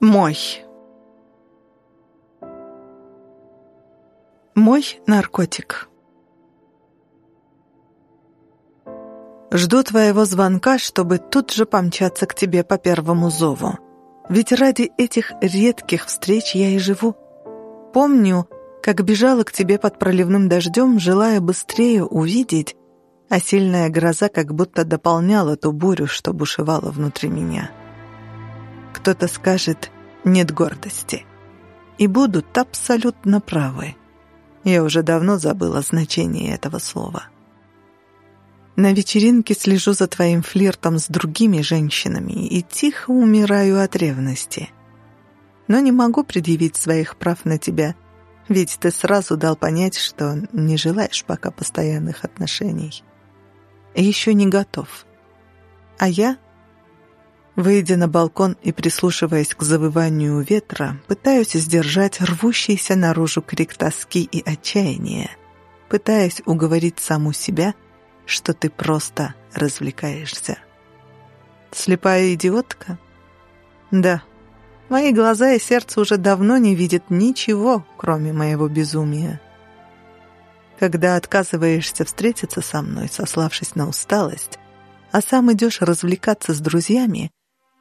Мой. Мой наркотик. Жду твоего звонка, чтобы тут же помчаться к тебе по первому зову. Ведь ради этих редких встреч я и живу. Помню, как бежала к тебе под проливным дождем, желая быстрее увидеть, а сильная гроза как будто дополняла ту бурю, что бушевала внутри меня. Кто-то скажет «нет гордости». И будут абсолютно правы. Я уже давно забыла значение этого слова. На вечеринке слежу за твоим флиртом с другими женщинами и тихо умираю от ревности. Но не могу предъявить своих прав на тебя, ведь ты сразу дал понять, что не желаешь пока постоянных отношений. Еще не готов. А я, выйдя на балкон и прислушиваясь к завыванию ветра, пытаюсь сдержать рвущийся наружу крик тоски и отчаяния, пытаясь уговорить саму себя — что ты просто развлекаешься. Слепая идиотка? Да, мои глаза и сердце уже давно не видят ничего, кроме моего безумия. Когда отказываешься встретиться со мной, сославшись на усталость, а сам идешь развлекаться с друзьями,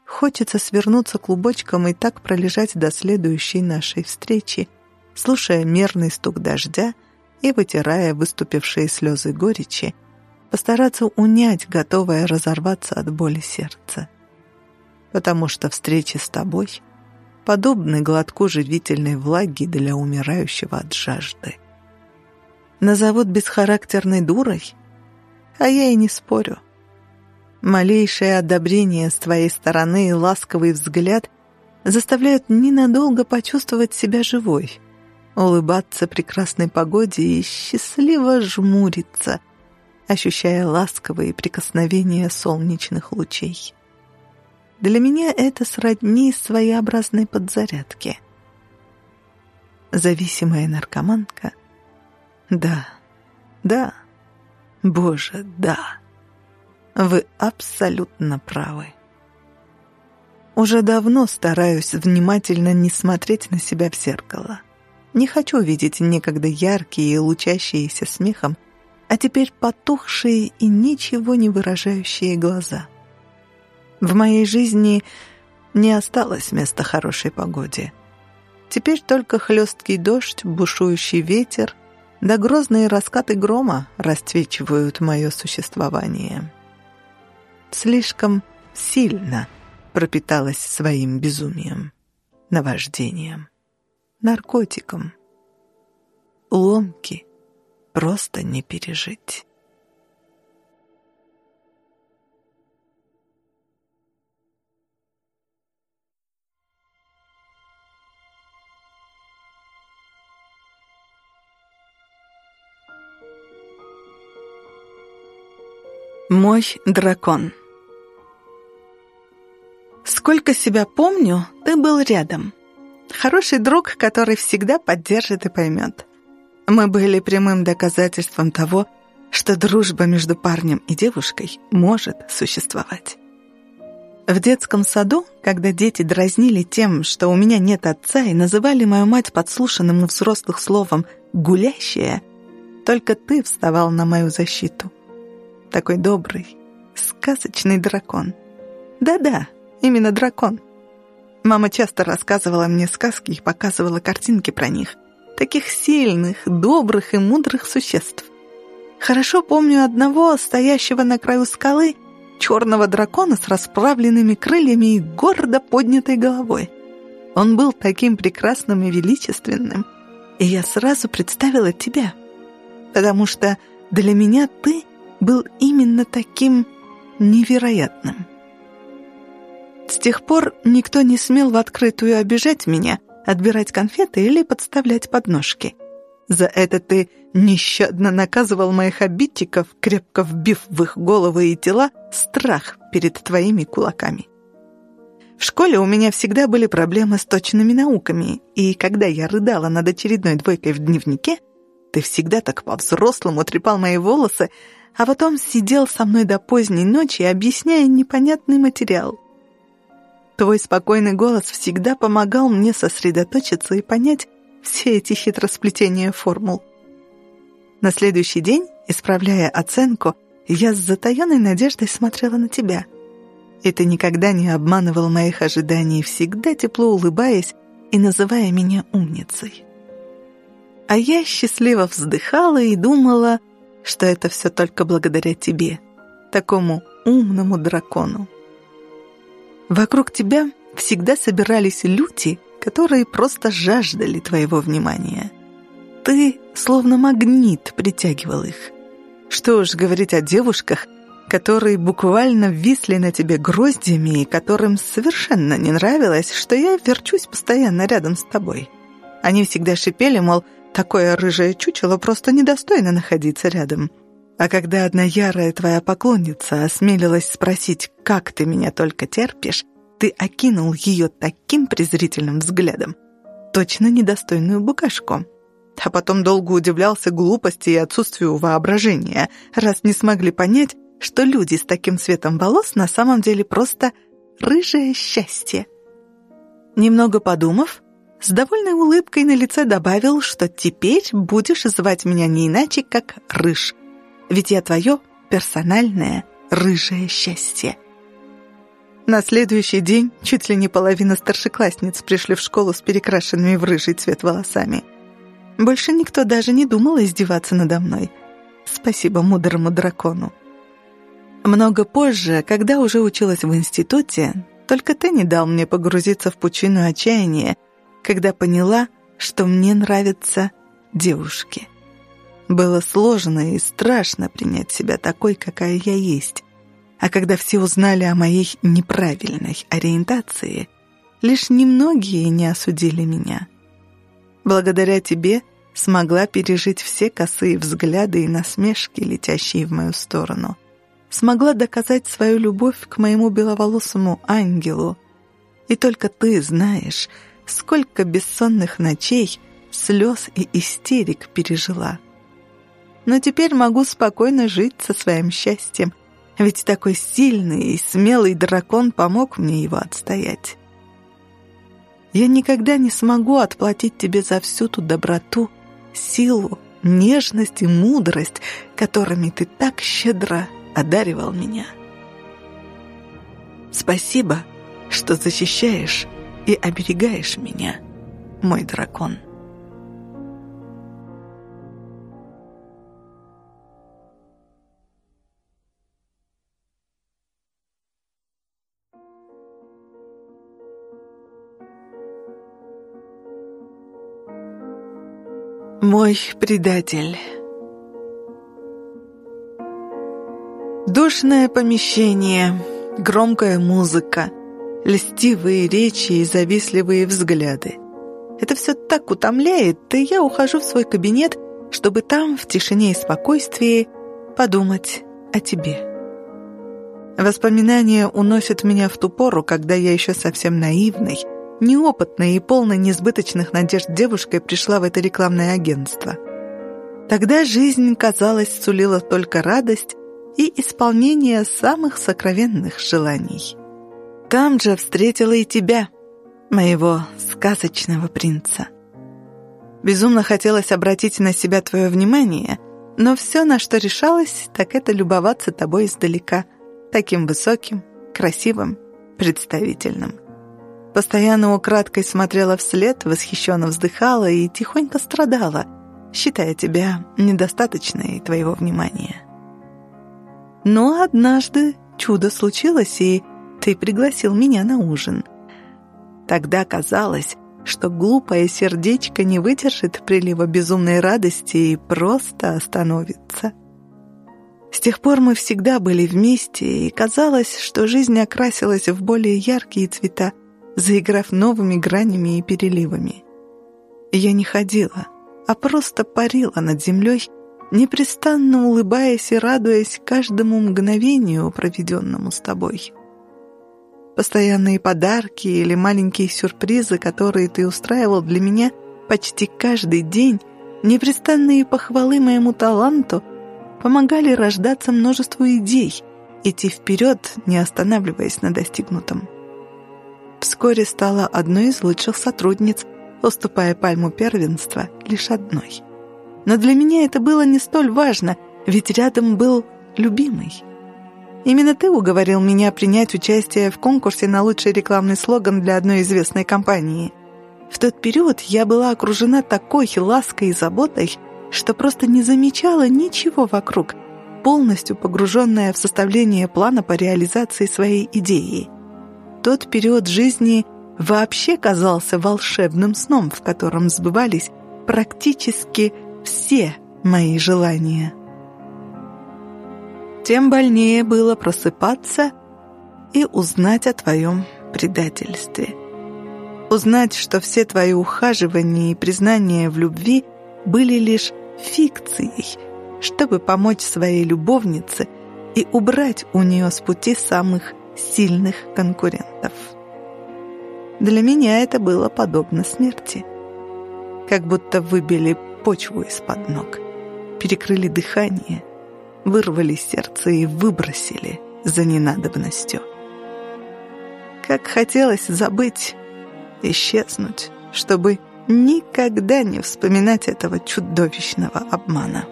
хочется свернуться клубочком и так пролежать до следующей нашей встречи, слушая мерный стук дождя и вытирая выступившие слезы горечи, постараться унять готовое разорваться от боли сердце. Потому что встречи с тобой подобны глотку живительной влаги для умирающего от жажды. Назовут бесхарактерной дурой, а я и не спорю. Малейшее одобрение с твоей стороны и ласковый взгляд заставляют ненадолго почувствовать себя живой, улыбаться прекрасной погоде и счастливо жмуриться, ощущая ласковые прикосновения солнечных лучей. Для меня это сродни своеобразной подзарядке. Зависимая наркоманка? Да, да, боже, да. Вы абсолютно правы. Уже давно стараюсь внимательно не смотреть на себя в зеркало. Не хочу видеть некогда яркие и лучащиеся смехом а теперь потухшие и ничего не выражающие глаза. В моей жизни не осталось места хорошей погоде. Теперь только хлесткий дождь, бушующий ветер, да грозные раскаты грома расцвечивают мое существование. Слишком сильно пропиталась своим безумием, наваждением, наркотиком. Ломки — просто не пережить. Мой дракон Сколько себя помню, ты был рядом. Хороший друг, который всегда поддержит и поймет. Мы были прямым доказательством того, что дружба между парнем и девушкой может существовать. В детском саду, когда дети дразнили тем, что у меня нет отца, и называли мою мать подслушанным у взрослых словом «гулящая», только ты вставал на мою защиту. Такой добрый, сказочный дракон. Да-да, именно дракон. Мама часто рассказывала мне сказки и показывала картинки про них — таких сильных, добрых и мудрых существ. Хорошо помню одного, стоящего на краю скалы, черного дракона с расправленными крыльями и гордо поднятой головой. Он был таким прекрасным и величественным, и я сразу представила тебя, потому что для меня ты был именно таким невероятным. С тех пор никто не смел в открытую обижать меня, отбирать конфеты или подставлять подножки. За это ты нещадно наказывал моих обидчиков, крепко вбив в их головы и тела страх перед твоими кулаками. В школе у меня всегда были проблемы с точными науками, и когда я рыдала над очередной двойкой в дневнике, ты всегда так по-взрослому трепал мои волосы, а потом сидел со мной до поздней ночи, объясняя непонятный материал. Твой спокойный голос всегда помогал мне сосредоточиться и понять все эти хитросплетения формул. На следующий день, исправляя оценку, я с затаенной надеждой смотрела на тебя. И ты никогда не обманывал моих ожиданий, всегда тепло улыбаясь и называя меня умницей. А я счастливо вздыхала и думала, что это все только благодаря тебе, такому умному дракону. Вокруг тебя всегда собирались люди, которые просто жаждали твоего внимания. Ты словно магнит притягивал их. Что уж говорить о девушках, которые буквально висли на тебе гроздьями и которым совершенно не нравилось, что я верчусь постоянно рядом с тобой. Они всегда шипели, мол, такое рыжее чучело просто недостойно находиться рядом. А когда одна ярая твоя поклонница осмелилась спросить, как ты меня только терпишь, ты окинул ее таким презрительным взглядом, точно недостойную букашку. А потом долго удивлялся глупости и отсутствию воображения, раз не смогли понять, что люди с таким цветом волос на самом деле просто рыжее счастье. Немного подумав, с довольной улыбкой на лице добавил, что теперь будешь звать меня не иначе, как Рыж, ведь я твое персональное рыжее счастье. На следующий день чуть ли не половина старшеклассниц пришли в школу с перекрашенными в рыжий цвет волосами. Больше никто даже не думал издеваться надо мной. Спасибо мудрому дракону. Много позже, когда уже училась в институте, только ты не дал мне погрузиться в пучину отчаяния, когда поняла, что мне нравятся девушки. Было сложно и страшно принять себя такой, какая я есть. А когда все узнали о моей неправильной ориентации, лишь немногие не осудили меня. Благодаря тебе смогла пережить все косые взгляды и насмешки, летящие в мою сторону. Смогла доказать свою любовь к моему беловолосому ангелу. И только ты знаешь, сколько бессонных ночей, слез и истерик пережила но теперь могу спокойно жить со своим счастьем, ведь такой сильный и смелый дракон помог мне его отстоять. Я никогда не смогу отплатить тебе за всю ту доброту, силу, нежность и мудрость, которыми ты так щедро одаривал меня. Спасибо, что защищаешь и оберегаешь меня, мой дракон. Мой предатель. Душное помещение, громкая музыка, льстивые речи и завистливые взгляды. Это все так утомляет, и я ухожу в свой кабинет, чтобы там, в тишине и спокойствии, подумать о тебе. Воспоминания уносят меня в ту пору, когда я еще совсем наивный, неопытной и полной несбыточных надежд девушкой пришла в это рекламное агентство. Тогда жизнь, казалось, сулила только радость и исполнение самых сокровенных желаний. Там же встретила и тебя, моего сказочного принца. Безумно хотелось обратить на себя твое внимание, но все, на что решалась, так это любоваться тобой издалека, таким высоким, красивым, представительным. Постоянно украдкой смотрела вслед, восхищенно вздыхала и тихонько страдала, считая тебя недостаточной твоего внимания. Но однажды чудо случилось, и ты пригласил меня на ужин. Тогда казалось, что глупое сердечко не выдержит прилива безумной радости и просто остановится. С тех пор мы всегда были вместе, и казалось, что жизнь окрасилась в более яркие цвета, заиграв новыми гранями и переливами. Я не ходила, а просто парила над землей, непрестанно улыбаясь и радуясь каждому мгновению, проведенному с тобой. Постоянные подарки или маленькие сюрпризы, которые ты устраивал для меня почти каждый день, непрестанные похвалы моему таланту, помогали рождаться множеству идей, идти вперед, не останавливаясь на достигнутом. вскоре стала одной из лучших сотрудниц, уступая пальму первенства лишь одной. Но для меня это было не столь важно, ведь рядом был любимый. Именно ты уговорил меня принять участие в конкурсе на лучший рекламный слоган для одной известной компании. В тот период я была окружена такой лаской и заботой, что просто не замечала ничего вокруг, полностью погруженная в составление плана по реализации своей идеи. Тот период жизни вообще казался волшебным сном, в котором сбывались практически все мои желания. Тем больнее было просыпаться и узнать о твоем предательстве. Узнать, что все твои ухаживания и признания в любви были лишь фикцией, чтобы помочь своей любовнице и убрать у нее с пути самых сильных конкурентов. Для меня это было подобно смерти. Как будто выбили почву из-под ног, перекрыли дыхание, вырвали сердце и выбросили за ненадобностью. Как хотелось забыть, исчезнуть, чтобы никогда не вспоминать этого чудовищного обмана.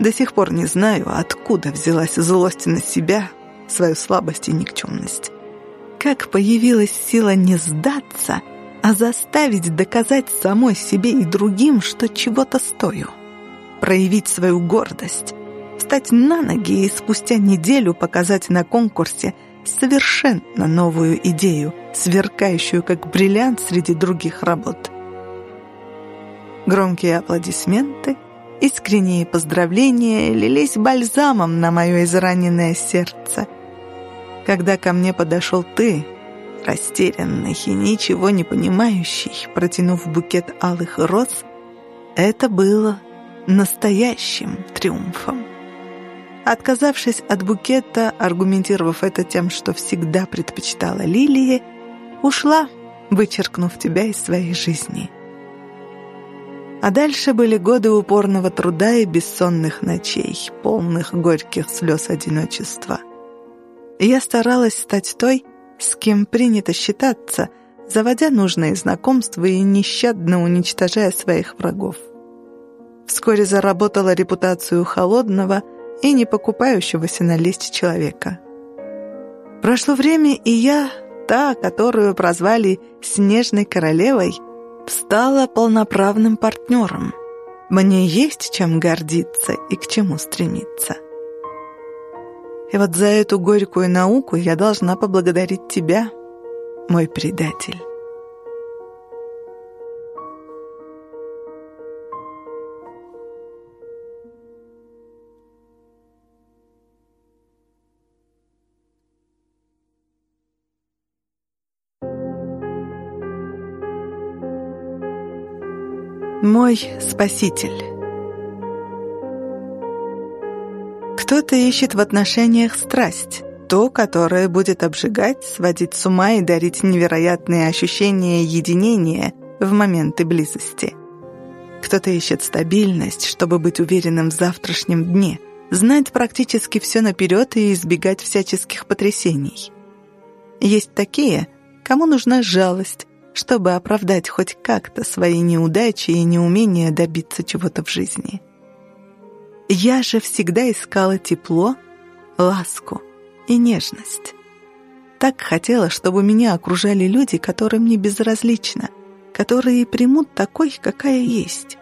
До сих пор не знаю, откуда взялась злость на себя, свою слабость и никчемность. Как появилась сила не сдаться, а заставить доказать самой себе и другим, что чего-то стою. Проявить свою гордость, встать на ноги и спустя неделю показать на конкурсе совершенно новую идею, сверкающую как бриллиант среди других работ. Громкие аплодисменты, искренние поздравления лились бальзамом на мое израненное сердце – когда ко мне подошел ты, растерянный и ничего не понимающий, протянув букет алых роз, это было настоящим триумфом. Отказавшись от букета, аргументировав это тем, что всегда предпочитала лилии, ушла, вычеркнув тебя из своей жизни. А дальше были годы упорного труда и бессонных ночей, полных горьких слез одиночества. Я старалась стать той, с кем принято считаться, заводя нужные знакомства и нещадно уничтожая своих врагов. Вскоре заработала репутацию холодного и не покупающегося на лесть человека. Прошло время, и я, та, которую прозвали «Снежной королевой», стала полноправным партнером. Мне есть чем гордиться и к чему стремиться. И вот за эту горькую науку я должна поблагодарить тебя, мой предатель. Мой спаситель. Кто-то ищет в отношениях страсть, то, которое будет обжигать, сводить с ума и дарить невероятные ощущения единения в моменты близости. Кто-то ищет стабильность, чтобы быть уверенным в завтрашнем дне, знать практически все наперед и избегать всяческих потрясений. Есть такие, кому нужна жалость, чтобы оправдать хоть как-то свои неудачи и неумение добиться чего-то в жизни. Я же всегда искала тепло, ласку и нежность. Так хотела, чтобы меня окружали люди, которым не безразлично, которые примут такой, какая есть.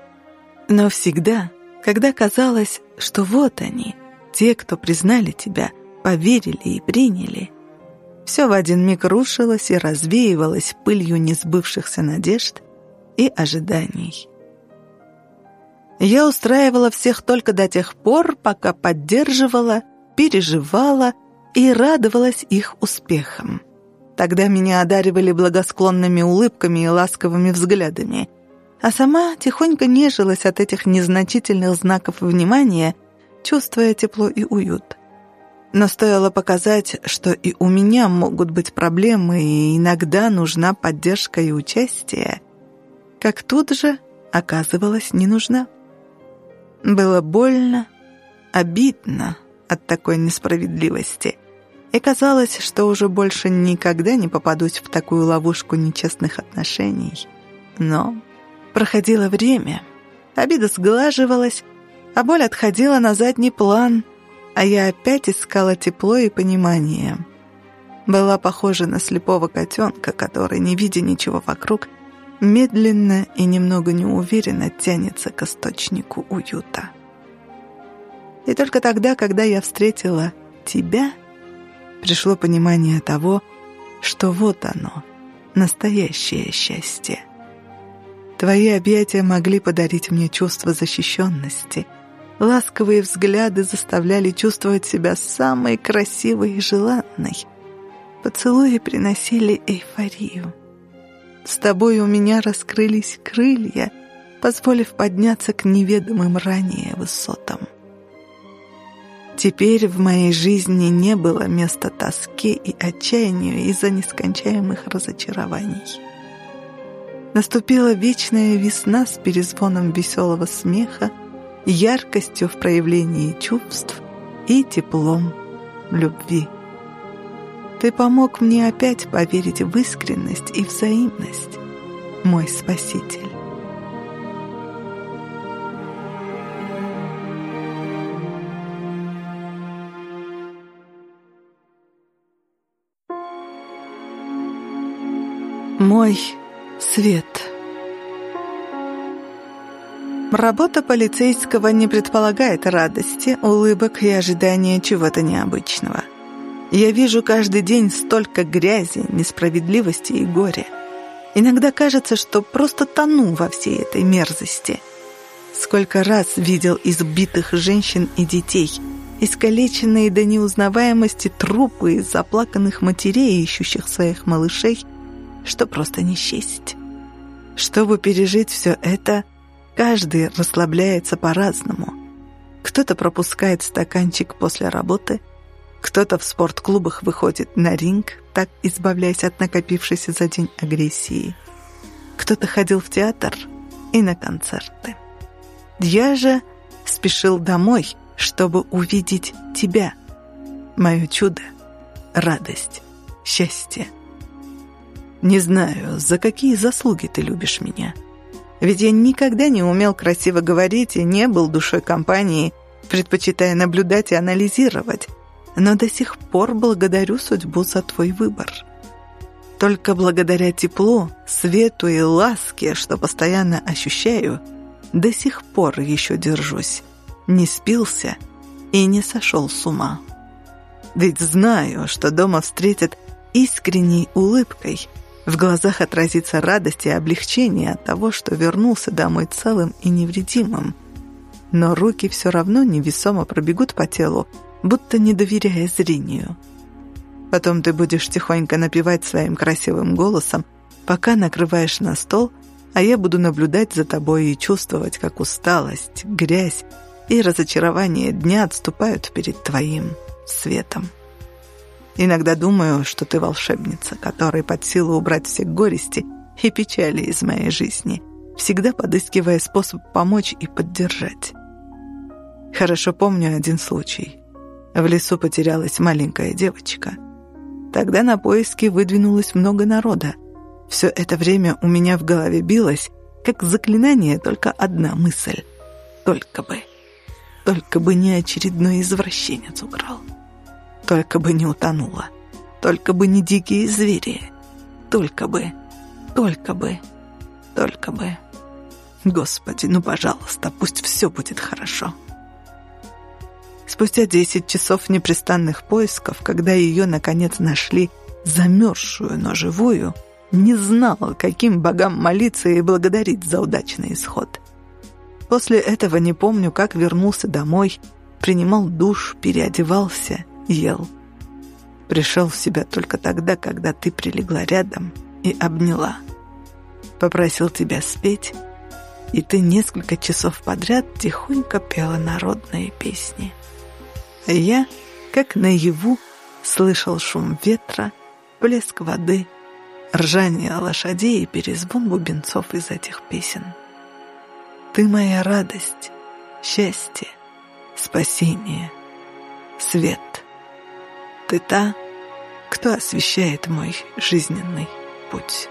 Но всегда, когда казалось, что вот они, те, кто признали тебя, поверили и приняли, все в один миг рушилось и развеивалось пылью несбывшихся надежд и ожиданий. Я устраивала всех только до тех пор, пока поддерживала, переживала и радовалась их успехам. Тогда меня одаривали благосклонными улыбками и ласковыми взглядами, а сама тихонько нежилась от этих незначительных знаков внимания, чувствуя тепло и уют. Но стоило показать, что и у меня могут быть проблемы, и иногда нужна поддержка и участие, как тут же оказывалась не нужна. Было больно, обидно от такой несправедливости. И казалось, что уже больше никогда не попадусь в такую ловушку нечестных отношений. Но проходило время, обида сглаживалась, а боль отходила на задний план, а я опять искала тепло и понимание. Была похожа на слепого котенка, который, не видя ничего вокруг, медленно и немного неуверенно тянется к источнику уюта. И только тогда, когда я встретила тебя, пришло понимание того, что вот оно, настоящее счастье. Твои объятия могли подарить мне чувство защищенности, Ласковые взгляды заставляли чувствовать себя самой красивой и желанной. Поцелуи приносили эйфорию. С тобой у меня раскрылись крылья, позволив подняться к неведомым ранее высотам. Теперь в моей жизни не было места тоске и отчаянию из-за нескончаемых разочарований. Наступила вечная весна с перезвоном веселого смеха, яркостью в проявлении чувств и теплом любви. Ты помог мне опять поверить в искренность и взаимность, мой Спаситель. Мой свет — Работа полицейского не предполагает радости, улыбок и ожидания чего-то необычного. Я вижу каждый день столько грязи, несправедливости и горя. Иногда кажется, что просто тону во всей этой мерзости. Сколько раз видел избитых женщин и детей, искалеченные до неузнаваемости трупы из заплаканных матерей, ищущих своих малышей, что просто не счесть. Чтобы пережить все это – Каждый расслабляется по-разному. Кто-то пропускает стаканчик после работы, кто-то в спортклубах выходит на ринг, так избавляясь от накопившейся за день агрессии. Кто-то ходил в театр и на концерты. Я же спешил домой, чтобы увидеть тебя, мое чудо, радость, счастье. Не знаю, за какие заслуги ты любишь меня — ведь я никогда не умел красиво говорить и не был душой компании, предпочитая наблюдать и анализировать. Но до сих пор благодарю судьбу за твой выбор. Только благодаря теплу, свету и ласке, что постоянно ощущаю, до сих пор еще держусь, не спился и не сошел с ума. Ведь знаю, что дома встретят искренней улыбкой – в глазах отразится радость и облегчение от того, что вернулся домой целым и невредимым. Но руки все равно невесомо пробегут по телу, будто не доверяя зрению. Потом ты будешь тихонько напевать своим красивым голосом, пока накрываешь на стол, а я буду наблюдать за тобой и чувствовать, как усталость, грязь и разочарование дня отступают перед твоим светом. Иногда думаю, что ты волшебница, которой под силу убрать все горести и печали из моей жизни, всегда подыскивая способ помочь и поддержать. Хорошо помню один случай. В лесу потерялась маленькая девочка. Тогда на поиски выдвинулось много народа. Все это время у меня в голове билось, как заклинание, только одна мысль. Только бы, только бы не очередной извращенец украл. Только бы не утонула. Только бы не дикие звери. Только бы, только бы, только бы. Господи, ну, пожалуйста, пусть все будет хорошо. Спустя десять часов непрестанных поисков, когда ее, наконец, нашли замерзшую, но живую, не знал, каким богам молиться и благодарить за удачный исход. После этого не помню, как вернулся домой, принимал душ, переодевался — ел. Пришел в себя только тогда, когда ты прилегла рядом и обняла. Попросил тебя спеть, и ты несколько часов подряд тихонько пела народные песни. А я, как наяву, слышал шум ветра, плеск воды, ржание лошадей и перезвон бубенцов из этих песен. Ты моя радость, счастье, спасение, свет — ты та, кто освещает мой жизненный путь.